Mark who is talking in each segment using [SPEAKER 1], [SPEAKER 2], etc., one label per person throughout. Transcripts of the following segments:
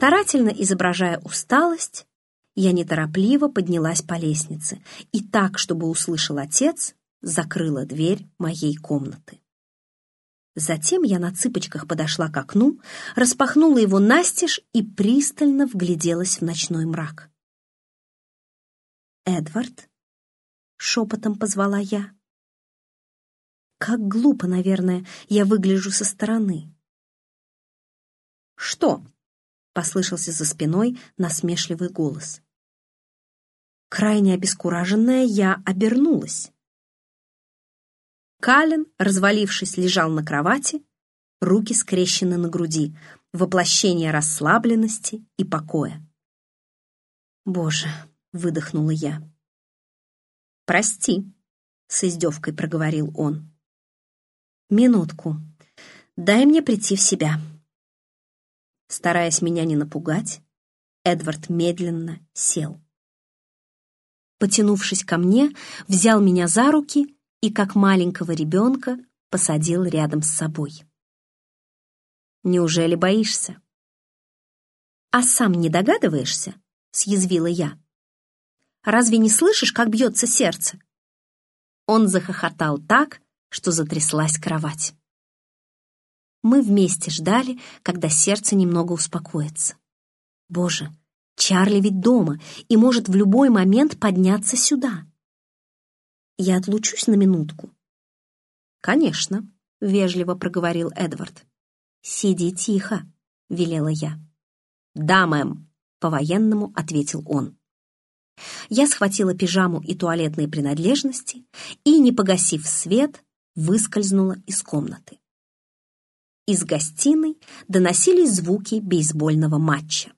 [SPEAKER 1] Старательно изображая усталость, я неторопливо поднялась по лестнице и так, чтобы услышал отец, закрыла дверь моей комнаты. Затем я на цыпочках подошла к окну, распахнула его настежь и пристально вгляделась в ночной мрак. «Эдвард?» — шепотом позвала я. Как глупо, наверное, я выгляжу со стороны. «Что?» — послышался за спиной насмешливый голос. Крайне обескураженная, я обернулась. Калин, развалившись, лежал на кровати, руки скрещены на груди, воплощение расслабленности и покоя. «Боже!» — выдохнула я. «Прости», — с издевкой проговорил он. «Минутку. Дай мне прийти в себя». Стараясь меня не напугать, Эдвард медленно сел. Потянувшись ко мне, взял меня за руки и, как маленького ребенка, посадил рядом с собой. «Неужели боишься?» «А сам не догадываешься?» — съязвила я. «Разве не слышишь, как бьется сердце?» Он захохотал так, что затряслась кровать. Мы вместе ждали, когда сердце немного успокоится. Боже, Чарли ведь дома и может в любой момент подняться сюда. Я отлучусь на минутку. Конечно, вежливо проговорил Эдвард. Сиди тихо, велела я. Да, мэм, по-военному ответил он. Я схватила пижаму и туалетные принадлежности и, не погасив свет, выскользнула из комнаты. Из гостиной доносились звуки бейсбольного матча.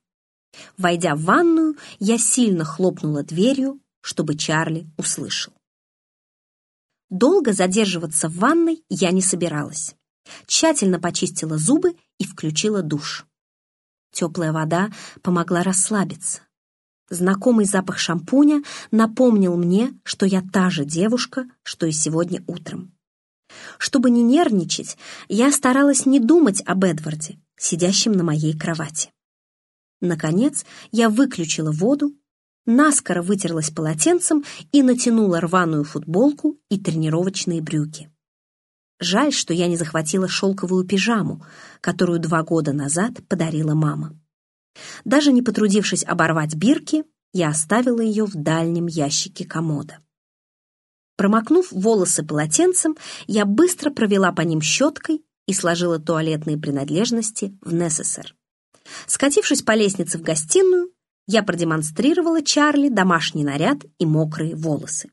[SPEAKER 1] Войдя в ванную, я сильно хлопнула дверью, чтобы Чарли услышал. Долго задерживаться в ванной я не собиралась. Тщательно почистила зубы и включила душ. Теплая вода помогла расслабиться. Знакомый запах шампуня напомнил мне, что я та же девушка, что и сегодня утром. Чтобы не нервничать, я старалась не думать об Эдварде, сидящем на моей кровати. Наконец, я выключила воду, наскоро вытерлась полотенцем и натянула рваную футболку и тренировочные брюки. Жаль, что я не захватила шелковую пижаму, которую два года назад подарила мама. Даже не потрудившись оборвать бирки, я оставила ее в дальнем ящике комода. Промокнув волосы полотенцем, я быстро провела по ним щеткой и сложила туалетные принадлежности в НССР. Скатившись по лестнице в гостиную, я продемонстрировала Чарли домашний наряд и мокрые волосы.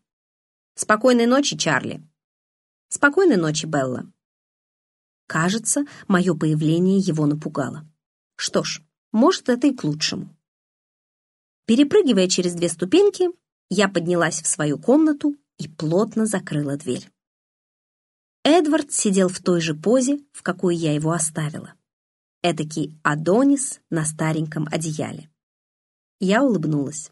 [SPEAKER 1] «Спокойной ночи, Чарли!» «Спокойной ночи, Белла!» Кажется, мое появление его напугало. Что ж, может, это и к лучшему. Перепрыгивая через две ступеньки, я поднялась в свою комнату и плотно закрыла дверь. Эдвард сидел в той же позе, в какой я его оставила. Этакий Адонис на стареньком одеяле. Я улыбнулась.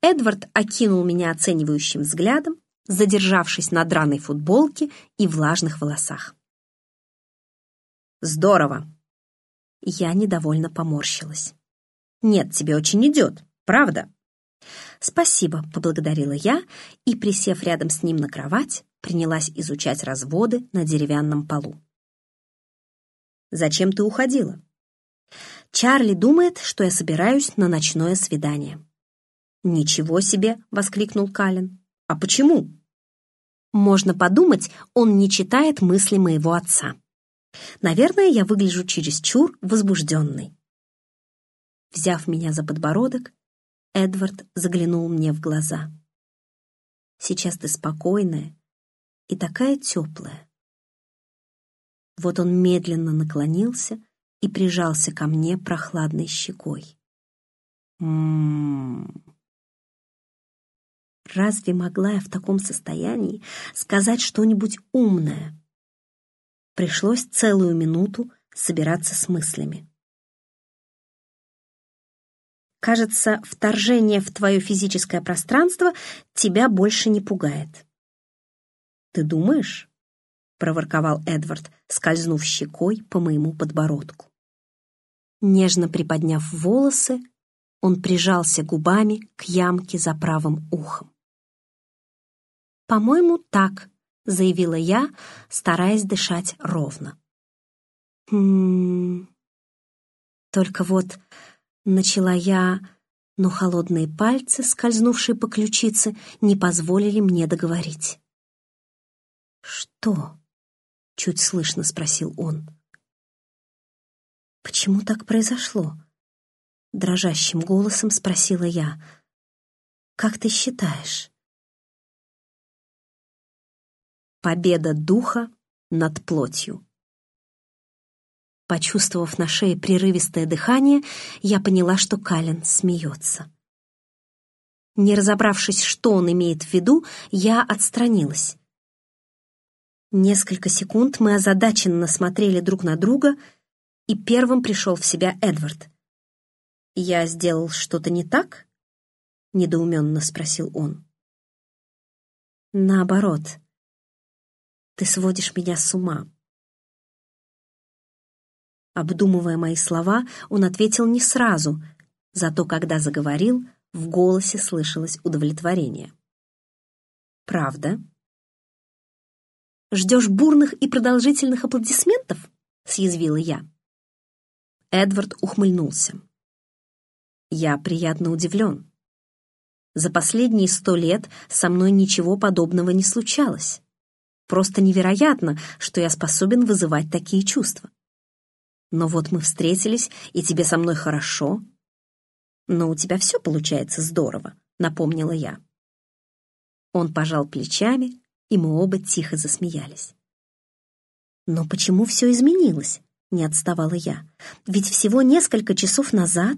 [SPEAKER 1] Эдвард окинул меня оценивающим взглядом, задержавшись на драной футболке и влажных волосах. «Здорово!» Я недовольно поморщилась. «Нет, тебе очень идет, правда?» «Спасибо», — поблагодарила я и, присев рядом с ним на кровать, принялась изучать разводы на деревянном полу. Зачем ты уходила?» «Чарли думает, что я собираюсь на ночное свидание». «Ничего себе!» — воскликнул Калин. «А почему?» «Можно подумать, он не читает мысли моего отца. Наверное, я выгляжу чересчур возбужденной». Взяв меня за подбородок, Эдвард заглянул мне в глаза. «Сейчас ты спокойная и такая теплая. Вот он медленно наклонился и прижался ко мне прохладной щекой. М-м-м. Разве могла я в таком состоянии сказать что-нибудь умное? Пришлось целую минуту собираться с мыслями. Кажется, вторжение в твое физическое пространство тебя больше не пугает. Ты думаешь? — проворковал Эдвард, скользнув щекой по моему подбородку. Нежно приподняв волосы, он прижался губами к ямке за правым ухом. «По-моему, так», — заявила я, стараясь дышать ровно. «Хм...» Только вот начала я, но холодные пальцы, скользнувшие по ключице, не позволили мне договорить. «Что?» — чуть слышно спросил он. «Почему так произошло?» Дрожащим голосом спросила я. «Как ты считаешь?» Победа духа над плотью. Почувствовав на шее прерывистое дыхание, я поняла, что Калин смеется. Не разобравшись, что он имеет в виду, я отстранилась. Несколько секунд мы озадаченно смотрели друг на друга, и первым пришел в себя Эдвард. «Я сделал что-то не так?» — недоуменно спросил он. «Наоборот. Ты сводишь меня с ума». Обдумывая мои слова, он ответил не сразу, зато когда заговорил, в голосе слышалось удовлетворение. «Правда?» «Ждешь бурных и продолжительных аплодисментов?» — съязвила я. Эдвард ухмыльнулся. Я приятно удивлен. За последние сто лет со мной ничего подобного не случалось. Просто невероятно, что я способен вызывать такие чувства. Но вот мы встретились, и тебе со мной хорошо. Но у тебя все получается здорово, напомнила я. Он пожал плечами, и мы оба тихо засмеялись. Но почему все изменилось? Не отставала я. Ведь всего несколько часов назад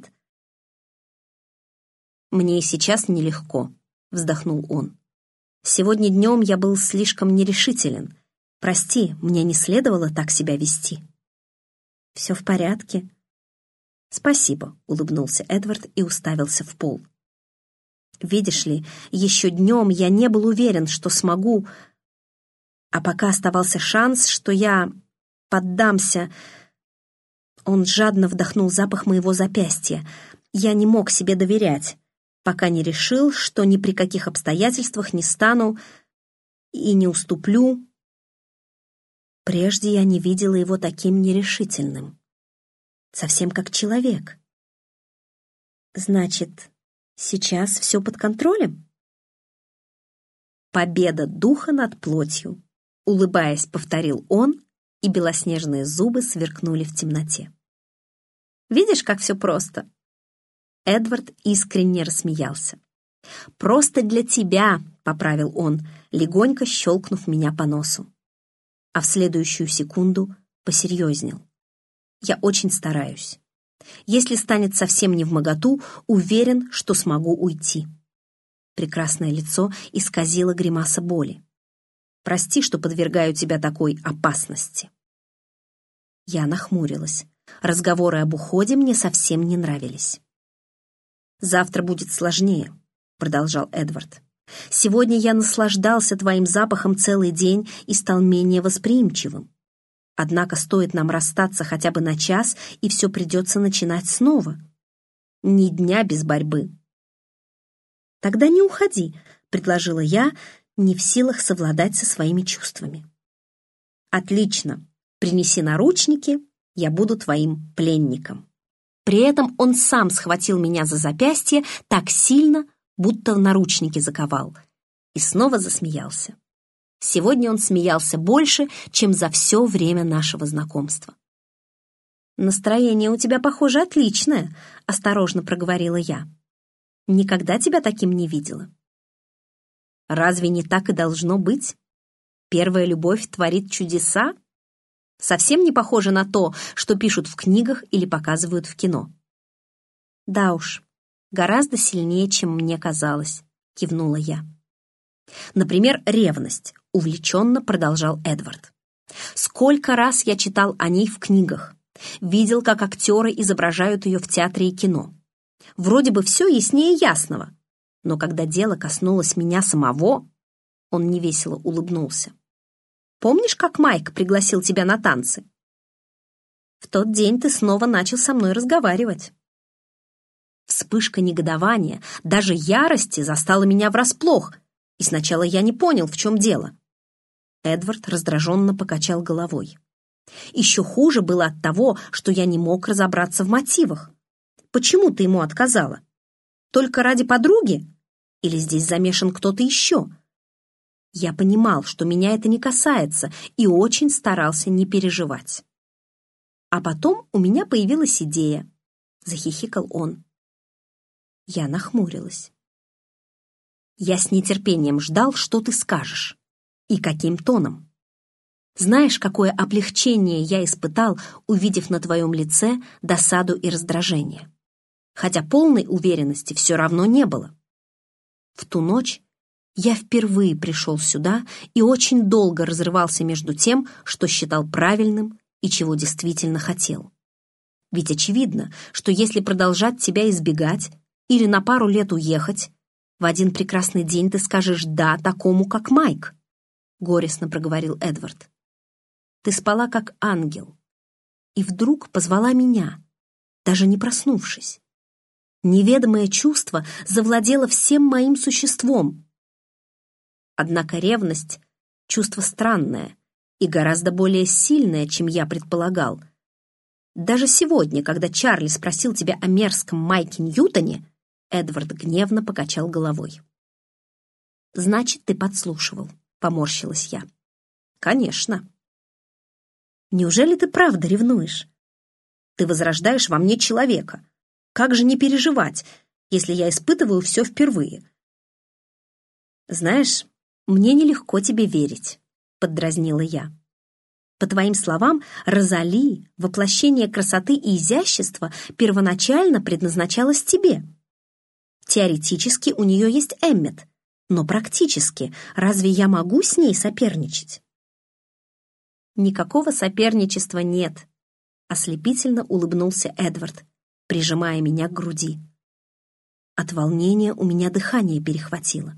[SPEAKER 1] «Мне и сейчас нелегко», — вздохнул он. «Сегодня днем я был слишком нерешителен. Прости, мне не следовало так себя вести». «Все в порядке?» «Спасибо», — улыбнулся Эдвард и уставился в пол. «Видишь ли, еще днем я не был уверен, что смогу, а пока оставался шанс, что я поддамся...» Он жадно вдохнул запах моего запястья. Я не мог себе доверять пока не решил, что ни при каких обстоятельствах не стану и не уступлю. Прежде я не видела его таким нерешительным. Совсем как человек. Значит, сейчас все под контролем? Победа духа над плотью, улыбаясь, повторил он, и белоснежные зубы сверкнули в темноте. Видишь, как все просто? Эдвард искренне рассмеялся. «Просто для тебя», — поправил он, легонько щелкнув меня по носу. А в следующую секунду посерьезнел. «Я очень стараюсь. Если станет совсем не в моготу, уверен, что смогу уйти». Прекрасное лицо исказило гримаса боли. «Прости, что подвергаю тебя такой опасности». Я нахмурилась. Разговоры об уходе мне совсем не нравились. «Завтра будет сложнее», — продолжал Эдвард. «Сегодня я наслаждался твоим запахом целый день и стал менее восприимчивым. Однако стоит нам расстаться хотя бы на час, и все придется начинать снова. Ни дня без борьбы». «Тогда не уходи», — предложила я, не в силах совладать со своими чувствами. «Отлично. Принеси наручники, я буду твоим пленником». При этом он сам схватил меня за запястье так сильно, будто в наручники заковал, и снова засмеялся. Сегодня он смеялся больше, чем за все время нашего знакомства. «Настроение у тебя, похоже, отличное», — осторожно проговорила я. «Никогда тебя таким не видела». «Разве не так и должно быть? Первая любовь творит чудеса?» Совсем не похоже на то, что пишут в книгах или показывают в кино. Да уж, гораздо сильнее, чем мне казалось, кивнула я. Например, ревность, увлеченно продолжал Эдвард. Сколько раз я читал о ней в книгах, видел, как актеры изображают ее в театре и кино. Вроде бы все яснее ясного, но когда дело коснулось меня самого, он невесело улыбнулся. Помнишь, как Майк пригласил тебя на танцы?» В тот день ты снова начал со мной разговаривать. Вспышка негодования, даже ярости застала меня врасплох, и сначала я не понял, в чем дело. Эдвард раздраженно покачал головой. Еще хуже было от того, что я не мог разобраться в мотивах. Почему ты ему отказала? Только ради подруги? Или здесь замешан кто-то еще? Я понимал, что меня это не касается, и очень старался не переживать. А потом у меня появилась идея. Захихикал он. Я нахмурилась. Я с нетерпением ждал, что ты скажешь. И каким тоном. Знаешь, какое облегчение я испытал, увидев на твоем лице досаду и раздражение. Хотя полной уверенности все равно не было. В ту ночь я впервые пришел сюда и очень долго разрывался между тем, что считал правильным и чего действительно хотел. Ведь очевидно, что если продолжать тебя избегать, или на пару лет уехать. В один прекрасный день ты скажешь «да» такому, как Майк», — горестно проговорил Эдвард. Ты спала, как ангел, и вдруг позвала меня, даже не проснувшись. Неведомое чувство завладело всем моим существом. Однако ревность — чувство странное и гораздо более сильное, чем я предполагал. Даже сегодня, когда Чарли спросил тебя о мерзком Майке Ньютоне, Эдвард гневно покачал головой. «Значит, ты подслушивал», — поморщилась я. «Конечно». «Неужели ты правда ревнуешь? Ты возрождаешь во мне человека. Как же не переживать, если я испытываю все впервые?» «Знаешь, мне нелегко тебе верить», — поддразнила я. По твоим словам, Розали, воплощение красоты и изящества, первоначально предназначалось тебе. Теоретически у нее есть Эммет, но практически разве я могу с ней соперничать? Никакого соперничества нет, ослепительно улыбнулся Эдвард, прижимая меня к груди. От волнения у меня дыхание перехватило.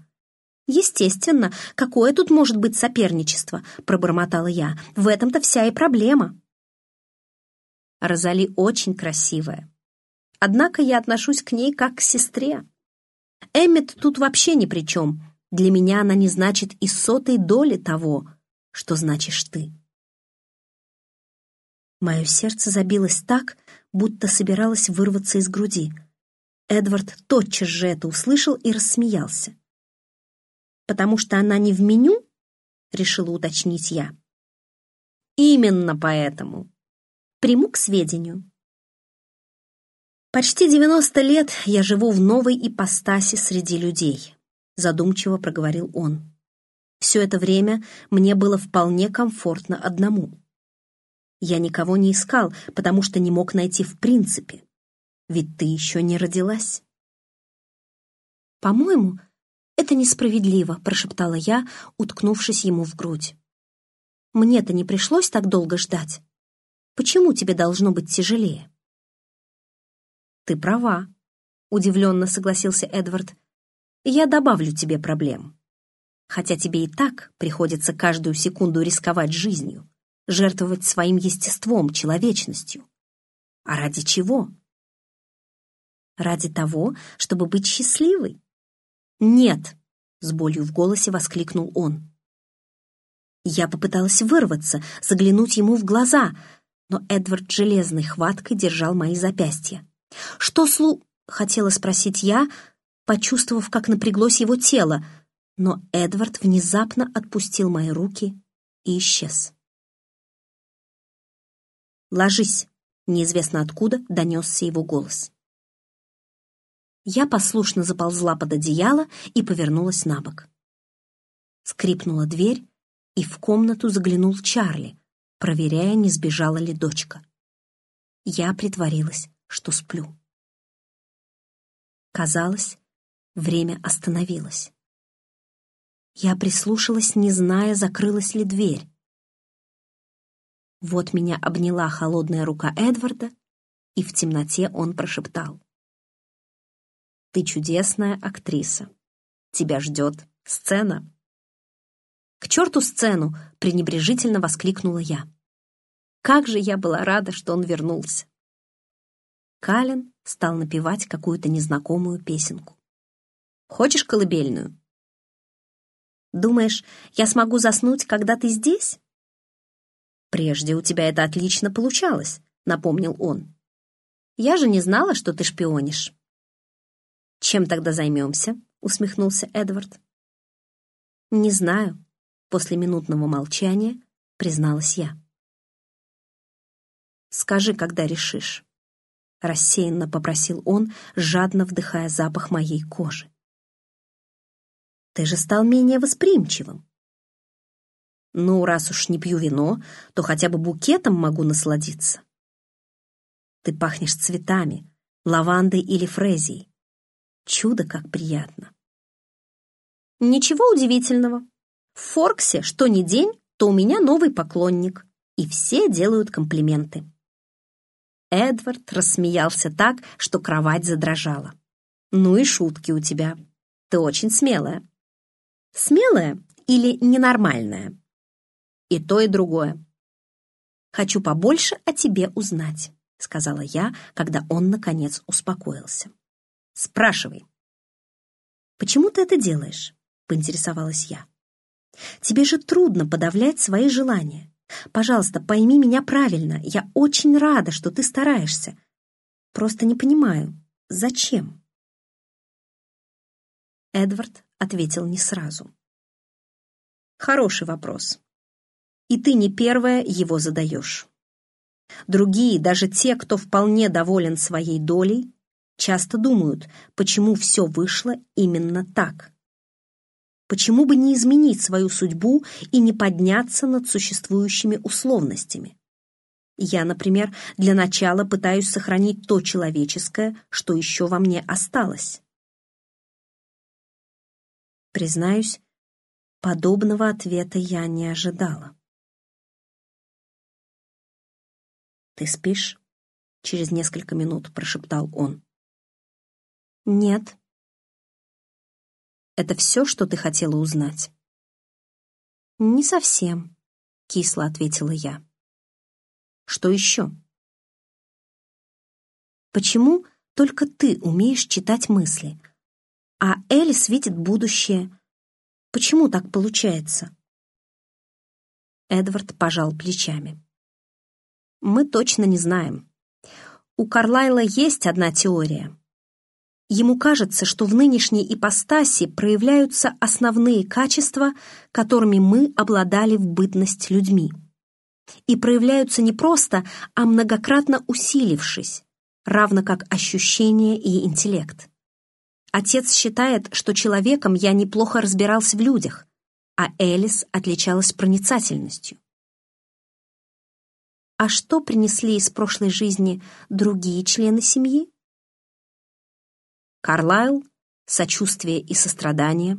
[SPEAKER 1] «Естественно, какое тут может быть соперничество?» — пробормотала я. «В этом-то вся и проблема». Розали очень красивая. Однако я отношусь к ней как к сестре. Эммет тут вообще ни при чем. Для меня она не значит и сотой доли того, что значишь ты. Мое сердце забилось так, будто собиралось вырваться из груди. Эдвард тотчас же это услышал и рассмеялся. «Потому что она не в меню?» — решила уточнить я. «Именно поэтому. Приму к сведению. «Почти девяносто лет я живу в новой ипостаси среди людей», — задумчиво проговорил он. «Все это время мне было вполне комфортно одному. Я никого не искал, потому что не мог найти в принципе. Ведь ты еще не родилась». «По-моему, это несправедливо», — прошептала я, уткнувшись ему в грудь. «Мне-то не пришлось так долго ждать. Почему тебе должно быть тяжелее?» «Ты права», — удивленно согласился Эдвард. «Я добавлю тебе проблем. Хотя тебе и так приходится каждую секунду рисковать жизнью, жертвовать своим естеством, человечностью. А ради чего?» «Ради того, чтобы быть счастливой?» «Нет!» — с болью в голосе воскликнул он. Я попыталась вырваться, заглянуть ему в глаза, но Эдвард железной хваткой держал мои запястья. «Что слу...» — хотела спросить я, почувствовав, как напряглось его тело, но Эдвард внезапно отпустил мои руки и исчез. «Ложись!» — неизвестно откуда донесся его голос. Я послушно заползла под одеяло и повернулась на бок. Скрипнула дверь, и в комнату заглянул Чарли, проверяя, не сбежала ли дочка. Я притворилась, что сплю. Казалось, время остановилось. Я прислушалась, не зная, закрылась ли дверь. Вот меня обняла холодная рука Эдварда, и в темноте он прошептал. «Ты чудесная актриса. Тебя ждет сцена». «К черту сцену!» — пренебрежительно воскликнула я. Как же я была рада, что он вернулся. Калин стал напевать какую-то незнакомую песенку. «Хочешь колыбельную?» «Думаешь, я смогу заснуть, когда ты здесь?» «Прежде у тебя это отлично получалось», — напомнил он. «Я же не знала, что ты шпионишь». «Чем тогда займемся?» — усмехнулся Эдвард. «Не знаю», — после минутного молчания призналась я. «Скажи, когда решишь», — рассеянно попросил он, жадно вдыхая запах моей кожи. «Ты же стал менее восприимчивым. Ну, раз уж не пью вино, то хотя бы букетом могу насладиться. Ты пахнешь цветами, лавандой или фрезией. Чудо, как приятно. Ничего удивительного. В Форксе что ни день, то у меня новый поклонник, и все делают комплименты. Эдвард рассмеялся так, что кровать задрожала. «Ну и шутки у тебя. Ты очень смелая». «Смелая или ненормальная?» И то, и другое. «Хочу побольше о тебе узнать», — сказала я, когда он, наконец, успокоился. «Спрашивай». «Почему ты это делаешь?» — поинтересовалась я. «Тебе же трудно подавлять свои желания. Пожалуйста, пойми меня правильно. Я очень рада, что ты стараешься. Просто не понимаю, зачем?» Эдвард ответил не сразу. «Хороший вопрос и ты не первая его задаешь. Другие, даже те, кто вполне доволен своей долей, часто думают, почему все вышло именно так. Почему бы не изменить свою судьбу и не подняться над существующими условностями? Я, например, для начала пытаюсь сохранить то человеческое, что еще во мне осталось. Признаюсь, подобного ответа я не ожидала. «Ты спишь?» — через несколько минут прошептал он. «Нет». «Это все, что ты хотела узнать?» «Не совсем», — кисло ответила я. «Что еще?» «Почему только ты умеешь читать мысли, а Элис видит будущее? Почему так получается?» Эдвард пожал плечами мы точно не знаем. У Карлайла есть одна теория. Ему кажется, что в нынешней ипостаси проявляются основные качества, которыми мы обладали в бытность людьми. И проявляются не просто, а многократно усилившись, равно как ощущение и интеллект. Отец считает, что человеком я неплохо разбирался в людях, а Элис отличалась проницательностью. А что принесли из прошлой жизни другие члены семьи? Карлайл — сочувствие и сострадание.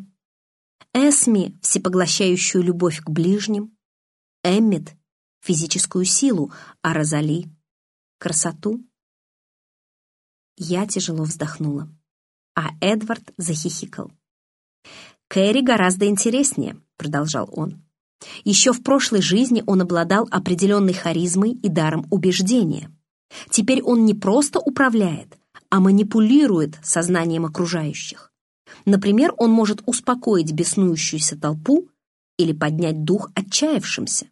[SPEAKER 1] Эсми — всепоглощающую любовь к ближним. Эммет — физическую силу, а Розали — красоту. Я тяжело вздохнула, а Эдвард захихикал. «Кэрри гораздо интереснее», — продолжал он. Еще в прошлой жизни он обладал определенной харизмой и даром убеждения. Теперь он не просто управляет, а манипулирует сознанием окружающих. Например, он может успокоить беснующуюся толпу или поднять дух отчаявшимся.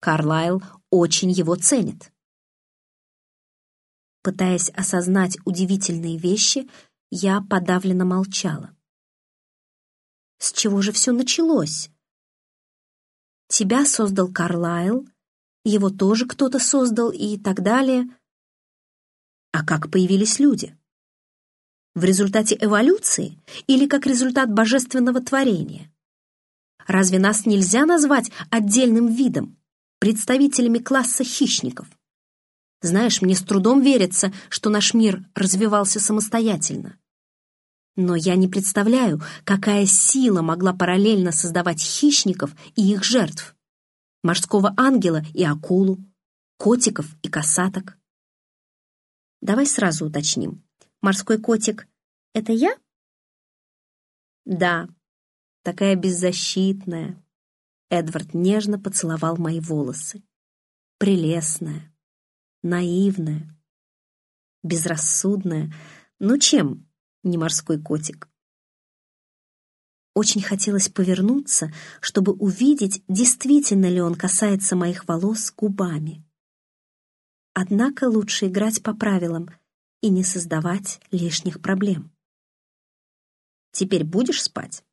[SPEAKER 1] Карлайл очень его ценит. Пытаясь осознать удивительные вещи, я подавленно молчала. С чего же все началось? Тебя создал Карлайл, его тоже кто-то создал и так далее. А как появились люди? В результате эволюции или как результат божественного творения? Разве нас нельзя назвать отдельным видом, представителями класса хищников? Знаешь, мне с трудом верится, что наш мир развивался самостоятельно. Но я не представляю, какая сила могла параллельно создавать хищников и их жертв. Морского ангела и акулу, котиков и косаток. Давай сразу уточним. Морской котик — это я? Да, такая беззащитная. Эдвард нежно поцеловал мои волосы. прелестная, наивная, безрассудная. Ну чем не морской котик? Очень хотелось повернуться, чтобы увидеть, действительно ли он касается моих волос губами. Однако лучше играть по правилам и не создавать лишних проблем. Теперь будешь спать?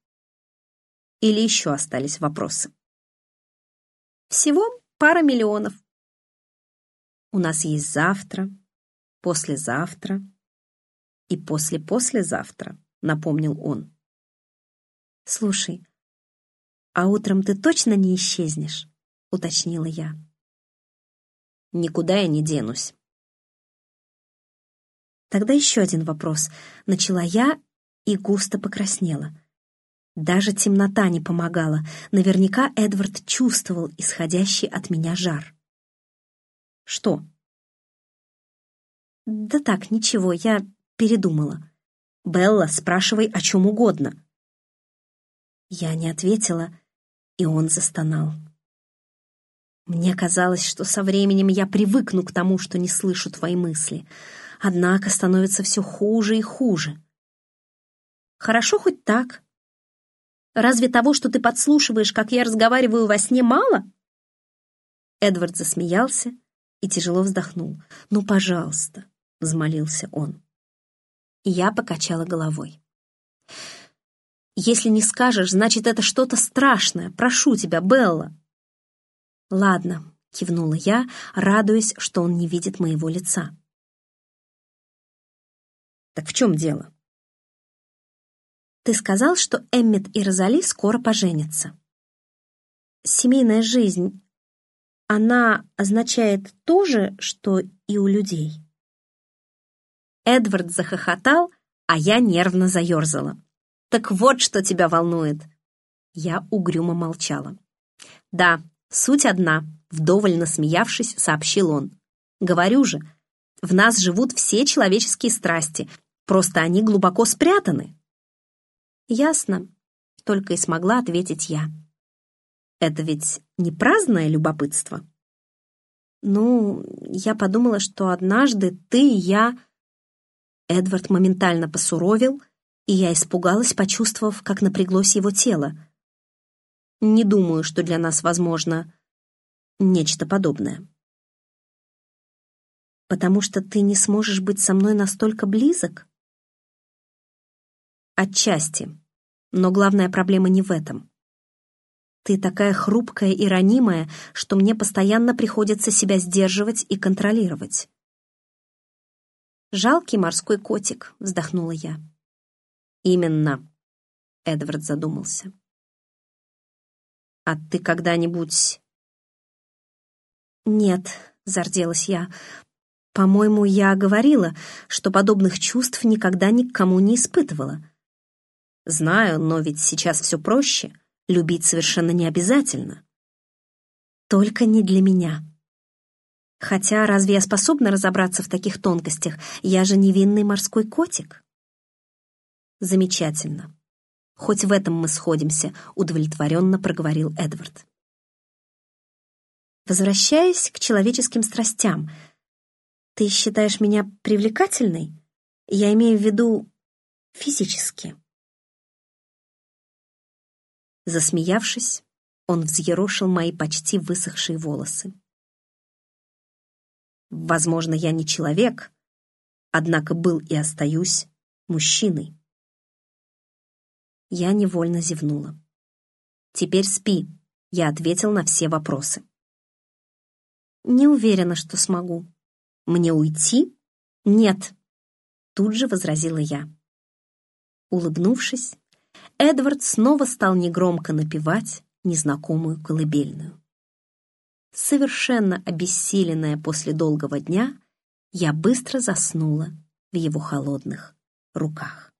[SPEAKER 1] Или еще остались вопросы? Всего пара миллионов. У нас есть завтра, послезавтра и после-послезавтра, напомнил он. «Слушай, а утром ты точно не исчезнешь?» — уточнила я. «Никуда я не денусь». Тогда еще один вопрос. Начала я и густо покраснела. Даже темнота не помогала. Наверняка Эдвард чувствовал исходящий от меня жар. «Что?» «Да так, ничего, я передумала. Белла, спрашивай о чем угодно. Я не ответила, и он застонал. Мне казалось, что со временем я привыкну к тому, что не слышу твои мысли. Однако становится все хуже и хуже. Хорошо хоть так. Разве того, что ты подслушиваешь, как я разговариваю во сне, мало? Эдвард засмеялся и тяжело вздохнул. «Ну, пожалуйста», — взмолился он. Я покачала головой. Если не скажешь, значит, это что-то страшное. Прошу тебя, Белла. Ладно, кивнула я, радуясь, что он не видит моего лица. Так в чем дело? Ты сказал, что Эммет и Розали скоро поженятся. Семейная жизнь, она означает то же, что и у людей. Эдвард захохотал, а я нервно заерзала. «Так вот, что тебя волнует!» Я угрюмо молчала. «Да, суть одна», — вдоволь насмеявшись, сообщил он. «Говорю же, в нас живут все человеческие страсти, просто они глубоко спрятаны». «Ясно», — только и смогла ответить я. «Это ведь не праздное любопытство?» «Ну, я подумала, что однажды ты и я...» Эдвард моментально посуровил — и я испугалась, почувствовав, как напряглось его тело. Не думаю, что для нас возможно нечто подобное. Потому что ты не сможешь быть со мной настолько близок? Отчасти. Но главная проблема не в этом. Ты такая хрупкая и ранимая, что мне постоянно приходится себя сдерживать и контролировать. «Жалкий морской котик», — вздохнула я. «Именно», — Эдвард задумался. «А ты когда-нибудь...» «Нет», — зарделась я. «По-моему, я говорила, что подобных чувств никогда ни к кому не испытывала. Знаю, но ведь сейчас все проще. Любить совершенно не обязательно. Только не для меня. Хотя разве я способна разобраться в таких тонкостях? Я же невинный морской котик». Замечательно. Хоть в этом мы сходимся, удовлетворенно проговорил Эдвард. Возвращаясь к человеческим страстям, ты считаешь меня привлекательной? Я имею в виду физически. Засмеявшись, он взъерошил мои почти высохшие волосы. Возможно, я не человек, однако был и остаюсь мужчиной. Я невольно зевнула. «Теперь спи», — я ответил на все вопросы. «Не уверена, что смогу». «Мне уйти?» «Нет», — тут же возразила я. Улыбнувшись, Эдвард снова стал негромко напевать незнакомую колыбельную. Совершенно обессиленная после долгого дня, я быстро заснула в его холодных руках.